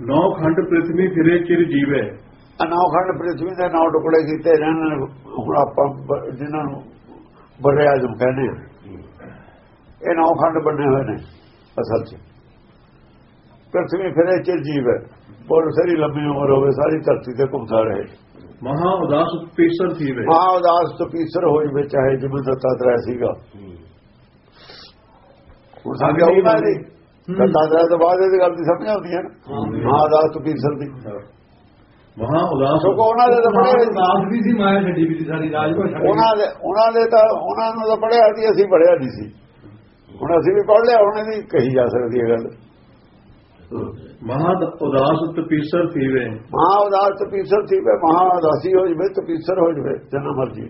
ਨੌ ਖੰਡ ਪ੍ਰithvi ਫਿਰੇ ਚਿਰ ਜੀਵੇ ਅਨੌਖੰਡ ਪ੍ਰithvi ਦੇ ਨੌ ਟੁਕੜੇ ਕੀਤੇ ਨੇ ਹੁਣ ਆਪਾਂ ਜਿਨ੍ਹਾਂ ਨੂੰ ਬੜੇ ਆਜਮ ਕਹਿੰਦੇ ਇਹ ਨੌ ਖੰਡ ਬੰਨੇ ਹੋਏ ਨੇ ਅਸਲ 'ਚ ਪ੍ਰithvi ਫਿਰੇ ਚਿਰ ਜੀਵ ਬਹੁਤ ਸਾਰੀ ਲੰਮੀ ਉਮਰ ਹੋਵੇ ਸਾਰੀ ਧਰਤੀ ਤੇ ਘੁੰਮਦਾ ਰਹੇ ਮਹਾ ਉਦਾਸ ਪੀਸਰ ਥੀਵੇ ਮਹਾ ਉਦਾਸ ਤਪੀਸਰ ਹੋ ਜਵੇ ਚਾਹੇ ਜਿਵੇਂ ਦੱਤਾਤਰਾ ਸੀਗਾ ਹੁਣ ਸਮਝ ਆਉਂਦੀ ਨਾ ਜੀ ਦੱਤਾਤਰਾ ਤੋਂ ਬਾਅਦ ਇਹ ਗੱਲ ਦੀ ਸਮਝ ਆਉਂਦੀ ਹੈ ਨਾ। ਮਹਾ ਉਦਾਸ ਤਪੀਸਰ ਦੀ ਮਹਾ ਉਦਾਸ। ਸੋ ਉਹਨਾਂ ਦੇ ਤਾਂ ਬੜੇ ਰਾਜ ਵੀ ਸੀ ਮਾਇਆ ਛੱਡੀ ਵੀ ਸੀ ਸਾਰੀ ਰਾਜ ਉਹਨਾਂ ਦੇ ਉਹਨਾਂ ਦੇ ਤਾਂ ਉਹਨਾਂ ਨੂੰ ਤਾਂ ਪੜਿਆ ਸੀ ਅਸੀਂ ਪੜਿਆ ਨਹੀਂ ਸੀ। ਹੁਣ ਅਸੀਂ ਵੀ ਪੜ ਲਿਆ ਹੁਣ ਵੀ ਕਹੀ ਜਾ ਸਕਦੀ ਹੈ ਗੱਲ। ਮਹਾ ਉਦਾਸ ਤਪੀਸਰ ਥੀਵੇ। ਮਹਾ ਉਦਾਸ ਤਪੀਸਰ ਸੀ ਵੇ ਮਹਾ ਉਦਾਸੀ ਹੋ ਜਵੇ ਤਪੀਸਰ ਹੋ ਜਵੇ ਜਿੰਨਾ ਮਰਜ਼ੀ।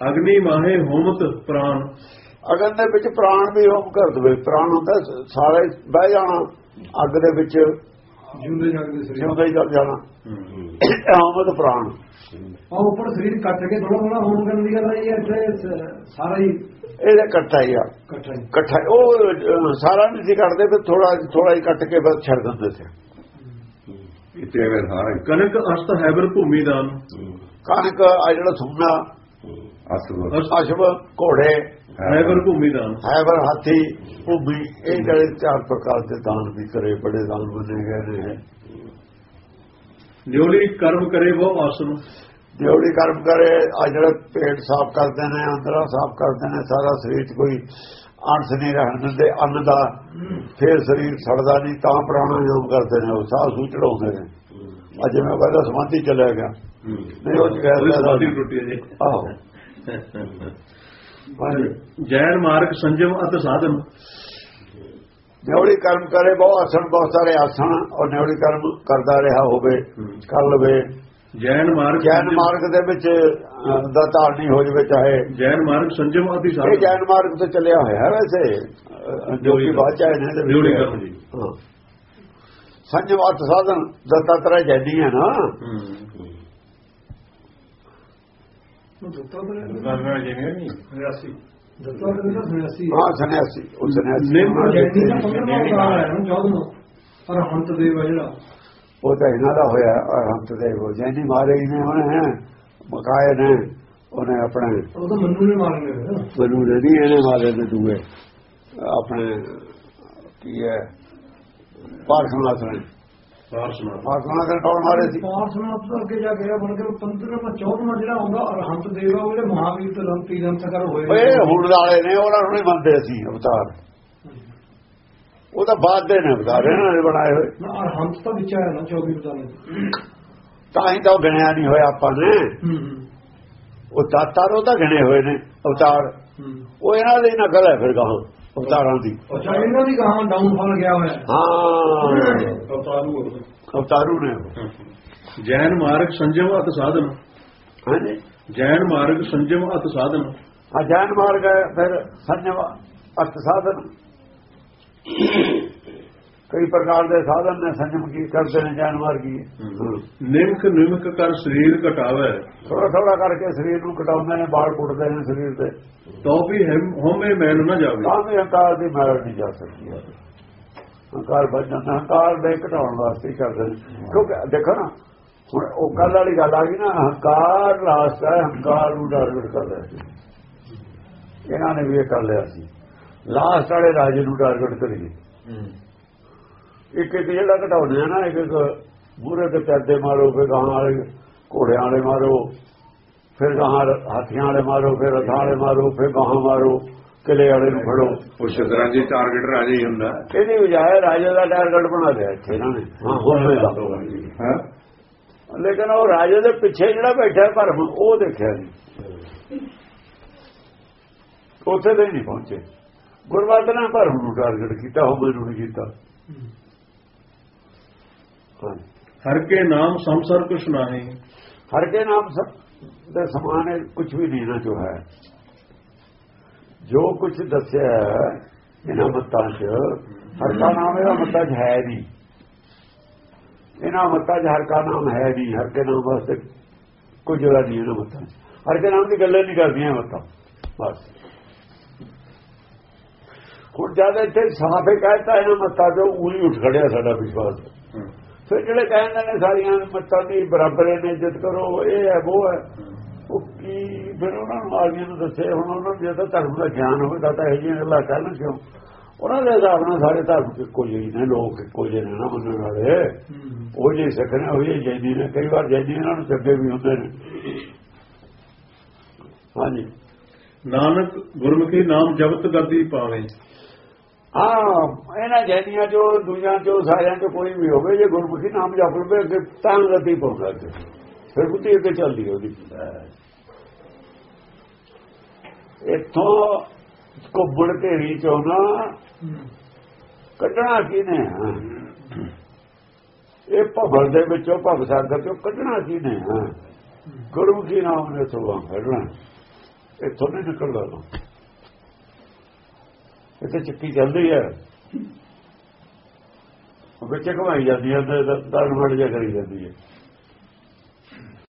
ਅਗਨੀ ਮਾਹੇ ਹੋਮਤ ਪ੍ਰਾਨ। ਅਗਨ ਦੇ ਵਿੱਚ ਪ੍ਰਾਣ ਵੀ ਹੋਮ ਕਰ ਦਵੇ ਪ੍ਰਾਣ ਹੁੰਦਾ ਸਾਰਾ ਹੀ ਬਹਿ ਜਾਣਾ ਅੱਗ ਦੇ ਵਿੱਚ ਜਿਉਂਦੇ ਜਾਗਦੇ ਸਰੀਰ ਜਿਉਂਦਾ ਹੀ ਜਲ ਜਾਣਾ। ਆਮਦ ਪ੍ਰਾਣ। ਆ ਉੱਪਰ ਸਰੀਰ ਕੱਟ ਕੇ ਥੋੜਾ ਥੋੜਾ ਹੋਣ ਕਰਨ ਦੀ ਗੱਲ ਹੈ ਇਹ ਇੱਥੇ ਸਾਰਾ ਹੀ ਇਹਦੇ ਇਕੱਠਾ ਹੀ ਆ। ਇਕੱਠਾ ਹੀ? ਉਹ ਸਾਰਾ ਨਹੀਂ ਸੀ ਕੱਟਦੇ ਫਿਰ ਥੋੜਾ ਥੋੜਾ ਹੀ ਕੱਟ ਕੇ ਬਸ ਛੱਡ ਦਿੰਦੇ ਸੀ। ਇਤੇ ਵੇ ਸਾਰਾ ਕਨਕ ਅਸਤ ਹੈਬਰ ਭੂਮੀ ਦਾਨ ਕਣਕ ਆ ਜਿਹੜਾ ਸੁਣਨਾ ਅਸ਼ਬ ਘੋੜੇ। ਹੈਬਰ ਭੂਮੀ ਦਾਨ। ਹੈਬਰ ਹਾਥੀ। ਭੂਮੀ। ਇਹ ਜਿਹੜੇ ਚਾਰ ਪ੍ਰਕਾਰ ਦੇ ਦਾਨ ਵੀ ਕਰੇ ਬੜੇ ਦਾਨ ਬਣੇ ਗਏ ਨੇ। ਲਿਓਲੀ ਕਰਮ ਕਰੇ ਉਹ ਆਸਨ ਜਿਹੜੀ ਕਰਮ ਕਰੇ ਆ ਜਿਹੜਾ ਪੇਟ ਸਾਫ਼ ਕਰਦੇ ਨੇ ਅੰਦਰਾਂ ਸਾਫ਼ ਕਰਦੇ ਨੇ ਸਾਰਾ ਸਰੀਰ 'ਚ ਕੋਈ ਅੰਸ਼ ਨਹੀਂ ਰਹਿਣ ਦਿੰਦੇ ਅੰਨ ਦਾ। ਫਿਰ ਸਰੀਰ ਸੜਦਾ ਨਹੀਂ ਤਾਂ ਪ੍ਰਾਣਾਯਾਮ ਕਰਦੇ ਨੇ ਉਹ ਸਾਹ ਸੂ ਚੜਾਉਂਦੇ ਨੇ। ਅੱਜ ਜਿਵੇਂ ਪਹਿਲਾਂ ਸਮਾਧੀ ਚੱਲਿਆ ਗਿਆ। ਉਹ ਸਮਾਧੀ ਟੁੱਟੀ ਜੀ। ਆਹੋ। ਜੈਨ ਮਾਰਗ ਸੰਜਮ ਅਤ ਸਾਧਨ। ਨਿਉੜੀ ਕਰਮ ਕਰੇ ਬਹੁ ਆਸਣ ਬਹੁਤ ਸਾਰੇ ਆਸਣ ਔਰ ਨਿਉੜੀ ਕਰਮ ਕਰਦਾ ਰਿਹਾ ਹੋਵੇ ਕਰ ਲਵੇ। ਜੈਨ ਮਾਰਗ ਜੈਨ ਸੰਜਮ- ਮਾਰਗ ਦੇ ਵਿੱਚ ਦਾ ਧਾਰਨੀ ਹੋ ਜਵੇ ਚਾਹੇ। ਜੈਨ ਮਾਰਗ ਸੰਜਮ ਅਤੀ ਇਹ ਸਾਧਨ ਜੈਨ ਮਾਰਗ ਤੋਂ ਚੱਲਿਆ ਹੋਇਆ ਹੈ ਵੈਸੇ। ਜੋ ਕਿ ਬਾਅਦ ਚ ਆਏ ਨੇ ਨਿਉੜੀ ਕਰਮ ਜੀ। ਹਾਂ। ਸੰਜਵਾਤ ਸਾਧਨ ਦਤਾਤਰਾ ਜੈਨੀ ਹੈ ਨਾ। ਹੂੰ ਦਿੱਤਾ ਜਿਵੇਂ ਨਹੀਂ ਦਿੱਤਾ ਹਾਂ ਉਹ ਨਹੀਂ, ਹੈ ਪਰ ਹੰਤ ਦੇਵ ਹੈ ਜਿਹੜਾ ਤਾਂ ਇਹਨਾਂ ਦਾ ਹੋਇਆ ਅਰਹੰਤ ਦੇ ਉਹ ਜੈਨੀ ਮਾਰੇ ਹੀ ਨੇ ਉਹਨੇ ਮਕਾਏ ਨੇ ਉਹਨੇ ਆਪਣੇ ਉਹ ਤਾਂ ਮੰਨੂ ਨੇ ਮਾਰਨੇ ਨੇ ਨਾ ਬਨੂ ਨੇ ਨਹੀਂ ਇਹਨੇ ਮਾਰੇ ਨੇ ਦੂਏ ਆਪਣੇ ਕੀ ਹੈ ਪਾਰਸ਼ਨਾਥ ਨੇ ਨੇ ਕੌਣ ਮਾਰੇ ਸੀ। ਪਾਰਸਨਾਥ ਤੋਂ ਅੱਗੇ ਜਾ ਕੇ ਬਣ ਕੇ 15ਵਾਂ 14ਵਾਂ ਜਿਹੜਾ ਆਉਂਦਾ ਅਰਹੰਤ ਦੇਵ ਆ ਉਹ ਜਿਹੜੇ ਮਹਾਵੀਰ ਤੇ ਲੰਤੀ ਲੰਤਕਰ ਹੋਏ। ਓਏ ਹੁਣ ਵਾਲੇ ਨੇ ਉਹਨਾਂ ਨੂੰ ਨਹੀਂ ਮੰਨਦੇ ਸੀ ਅਵਤਾਰ। ਉਹ ਤਾਂ ਬਾਅਦ ਦੇ ਨੇ ਅਵਤਾਰ ਇਹਨਾਂ ਨੇ ਬਣਾਏ ਹੋਏ। ਅਰਹੰਤ ਤਾਂ ਵਿੱਚ ਆਇਆ ਨਾ 24 ਬਤਾਨੇ ਤਾਂ। ਹੀ ਤਾਂ ਉਹ ਗਿਣਿਆ ਨਹੀਂ ਹੋਇਆ ਆਪਾਂ ਨੇ। ਉਹ ਦਾਤਾਰ ਉਹ ਤਾਂ ਗਿਣੇ ਹੋਏ ਨੇ ਅਵਤਾਰ। ਉਹ ਇਹਨਾਂ ਦੀ ਨਕਲ ਹੈ ਫਿਰ ਗਾਹਾਂ। ਅਵਤਾਰਾਂ ਦੀ। ਅੱਛਾ ਇਹਨਾਂ ਦੀ ਕਹਾਂ ਡਾਊਨਫਾਲ ਗਿਆ ਹੋਇਆ। ਹੈ। ਹਾਂ ਅਵਤਾਰੂ ਅਵਤਾਰੂ ਨੇ। ਜੈਨ ਮਾਰਗ ਸੰਜਮ ਅਤ ਸਾਧਨ। ਹਾਂਜੀ। ਜੈਨ ਮਾਰਗ ਸੰਜਮ ਅਤ ਸਾਧਨ। ਆ ਜਾਨ ਮਾਰਗ ਹੈ ਫਿਰ ਸੰਜਮ ਅਰਥ ਸਾਧਨ। ਕਈ ਪ੍ਰਕਾਰ ਦੇ ਸਾਧਨ ਨੇ ਸੰਜਮ ਕੀ ਕਰਦੇ ਨੇ ਜਾਨ ਮਾਰਗੀ ਨਿਮਕ ਨਿਮਕ ਕਰ ਸਰੀਰ ਘਟਾਵੇ। ਥੋੜਾ ਥੋੜਾ ਕਰਕੇ ਸਰੀਰ ਨੂੰ ਘਟਾਉਂਦੇ ਨੇ ਬਾਲ ਕੁੱਟਦੇ ਨੇ ਸਰੀਰ ਤੇ। ਤੋ ਵੀ ਹਮ- ਮੈਲ ਨਾ ਜਾਵੇ। ਤਾਂ ਵੀ ਹੰਕਾਰ ਦੀ ਮੈਲ ਨਹੀਂ ਜਾ ਸਕਦੀ। ਹੰਕਾਰ ਭਜਨ ਹੰਕਾਰ ਦੇ ਘਟਾਉਣ ਵਾਸਤੇ ਕਰਦੇ ਨੇ। ਕਿਉਂਕਿ ਦੇਖੋ ਨਾ ਹੁਣ ਉਹ ਗੱਲ ਵਾਲੀ ਗੱਲ ਆ ਗਈ ਨਾ ਹੰਕਾਰ ਰਾਸਤਾ ਹੈ ਹੰਕਾਰ ਨੂੰ ਡਾਰਗੜ ਕਰ ਲਿਆ ਸੀ। ਇਹਨਾਂ ਨੇ ਵੀ ਇਹ ਕਰ ਲਿਆ ਸੀ। ਲਾਸਟ ਵਾਲੇ ਰਾਜੇ ਨੂੰ ਟਾਰਗੇਟ ਕਰੀਏ। ਇੱਕ ਇੱਕ ਜਿਹੜਾ ਘਟਾਉਂਦੇ ਆ ਨਾ ਇੱਕ ਇੱਕ ਮੂਰੇ ਤੇ ਪੈਦੇ ਮਾਰੋ ਫਿਰ ਗਾਂ ਵਾਲੇ ਘੋੜਿਆਂ ਵਾਲੇ ਮਾਰੋ ਫਿਰ ਗਾਂ ਹਾਥੀਆਂ ਵਾਲੇ ਮਾਰੋ ਫਿਰ ਰਥਾਂ ਵਾਲੇ ਮਾਰੋ ਫਿਰ ਗਾਂ ਮਾਰੋ ਕਿਲੇ ਵਾਲੇ ਨੂੰ ਫੜੋ। ਉਹ ਸ਼ਤਰੰਜੀ ਟਾਰਗੇਟ ਰਾਜੇ ਹੀ ਹੁੰਦਾ। ਇਹਦੀ ਬਜਾਏ ਰਾਜੇ ਦਾ ਟਾਰਗੇਟ ਬਣਾ ਲਿਆ ਇੱਥੇ ਇਹਨਾਂ ਨੇ। ਹਾਂ ਹੋਵੇ ਦਾ ਹੈ? ਲੇਕਿਨ ਉਹ ਰਾਜੇ ਦੇ ਪਿੱਛੇ ਜਿਹੜਾ ਬੈਠਾ ਭਰਮ ਉਹ ਦੇਖਿਆ ਨਹੀਂ। ਉੱਥੇ ਤੇ ਨਹੀਂ ਪਹੁੰਚੇ। ਗੁਰਮਤਿ ਨੇ ਭਰਮ ਨੂੰ ਟਾਰਗੇਟ ਕੀਤਾ ਹੋਵੇ ਨੂੰ ਨਹੀਂ ਕੀਤਾ। ਹਰ ਕੇ ਨਾਮ ਸੰਸਰ ਕੁਛ ਨਾਹੀ। ਹਰ ਕੇ ਨਾਮ ਸਭ ਦੇ ਸਮਾਨ ਹੈ ਕੁਝ ਵੀ ਨਹੀਂ ਨਾ ਜੋ ਹੈ। ਜੋ ਕੁਝ ਦੱਸਿਆ ਇਹਨਾਂ ਮੱਤਾਂ 'ਚ ਹਰ ਕਾ ਨਾਮ ਇਹਦਾ ਮੱਤਾਂ 'ਚ ਹੈ ਨਹੀਂ। ਇਹਨਾਂ ਮੱਤਾਂ 'ਚ ਹਰ ਕਾ ਨਾਮ ਹੈ ਨਹੀਂ ਹਰ ਕੇ ਨਾਮ ਵਾਸਤੇ ਕੋਈ ਜਗ੍ਹਾ ਨਹੀਂ ਇਹਨਾਂ ਮੱਤਾਂ 'ਚ। ਹਰ ਕੇ ਨਾਮ ਦੀ ਗੱਲਾਂ ਨਹੀਂ ਕਰਦੀਆਂ ਮੱਤਾਂ ਬਸ। ਹੁਣ ਜਦ ਇੱਥੇ ਸਾਫੇ ਕਹਿਤਾ ਇਹਨਾਂ ਮੱਤਾਂ ਤੋਂ ਉਹੀ ਉੱਠ ਖੜਿਆ ਸਾਡਾ ਵਿਸ਼ਵਾਸ। ਫਿਰ ਜਿਹੜੇ ਕਹਿੰਦੇ ਨੇ ਸਾਰੀਆਂ ਮੱਤਾਂ ਦੀ ਬਰਾਬਰ ਨੇ ਇੱਜ਼ਤ ਕਰੋ ਇਹ ਹੈ ਉਹ ਹੈ। ਉਹ ਕੀ ਫਿਰ ਉਹਨਾਂ ਨੂੰ ਆਦਮੀ ਨੂੰ ਦੱਸੇ ਹੁਣ ਉਹਨਾਂ ਨੂੰ ਜੇ ਤਾਂ ਧਰਮ ਦਾ ਗਿਆਨ ਹੋਵੇ ਤਾਂ ਇਹ ਜਿਹੀਆਂ ਗੱਲਾਂ ਕਰਨ ਕਿਉਂ? ਉਹਨਾਂ ਦੇ ਹਿਸਾਬ ਨਾਲ ਸਾਰੇ ਧਰਮ ਇੱਕੋ ਜਿਹੇ ਨੇ ਲੋਕ ਇੱਕੋ ਜਿਹੇ ਨੇ ਨਾ ਮੰਨਣ ਵਾਲੇ। ਉਹ ਜੇ ਸਿੱਖਣੇ ਉਹ ਜੇ ਜੈਨੀ ਨੇ ਕਈ ਵਾਰ ਜੈਨੀ ਇਹਨਾਂ ਨੂੰ ਚੱਗੇ ਵੀ ਹੁੰਦੇ ਨੇ। ਹਾਂਜੀ। ਨਾਨਕ ਗੁਰਮੁਖੀ ਨਾਮ ਜਪਤ ਕਰਦੀ ਪਾਵੇ। ਹਾਂ, ਇਹਨਾਂ ਜੈਨੀਆਂ ਜੋ ਦੂਜਿਆਂ ਚੋਂ, ਸਾਰਿਆਂ ਚੋਂ ਕੋਈ ਵੀ ਹੋਵੇ, ਜੇ ਗੁਰਮੁਖੀ ਨਾਮ ਜਪ ਲਵੇ, ਅੱਗੇ ਤਾਂ ਗਤੀ ਪਾਉਂਦਾ ਅੱਗੇ ਫਿਰ ਬੁੱਧੀ ਅੱਗੇ ਚੱਲਦੀ ਉਹਦੀ। ਇੱਥੋਂ ਕੁੱਬੜ ਢੇਰੀ ਚੋਂ ਨਾ ਕੱਢਣਾ ਕਿਨੇ ਇਹ ਭਵਰ ਦੇ ਵਿੱਚੋਂ, ਭਵ ਸਾਗਰ ਚੋਂ ਕੱਢਣਾ ਕਿਨੇ ਹੈ ਗੁਰਮੁਖੀ ਨਾਮ ਨੇ ਸੁਭਾਅ ਕੱਢਣਾ। ਇੱਥੋਂ ਨਹੀਂ ਨਿਕਲਦਾ ਨਾ ਇੱਥੇ ਚੱਕੀ ਚੱਲਦੀ ਹੈ। ਵਿੱਚ ਘਮਾਈ ਜਾਂਦੀ ਹੈ ਤੇ ਦਰਮੜ ਜਿਹਾ ਕਰੀ ਜਾਂਦੀ ਹੈ।